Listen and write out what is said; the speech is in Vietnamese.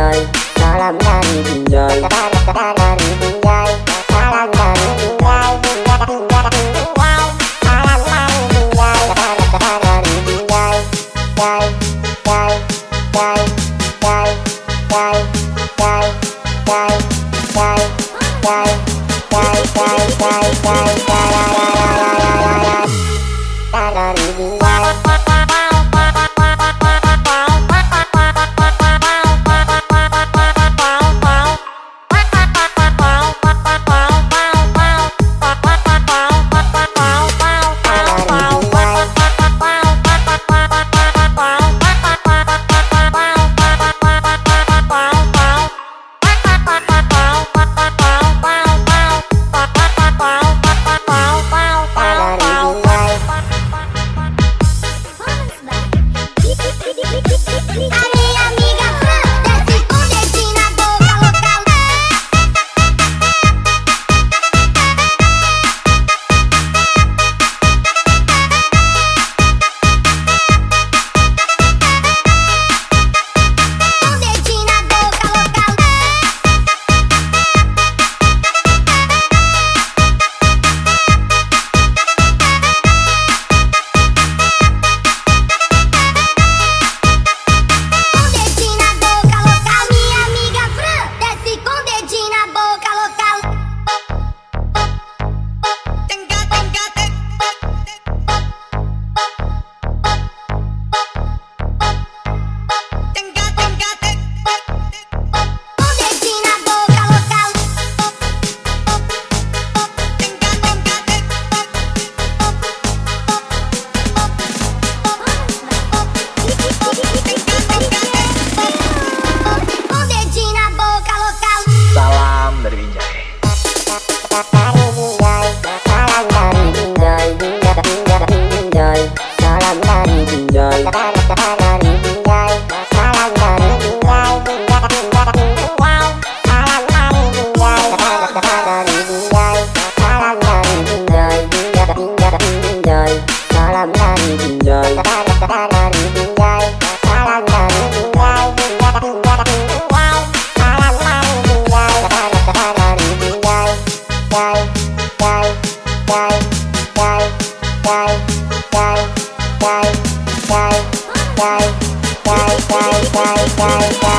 ơi Salamdan Pinjai Salamdan Pinjai Salamdan Pinjai Bye. pau, pau.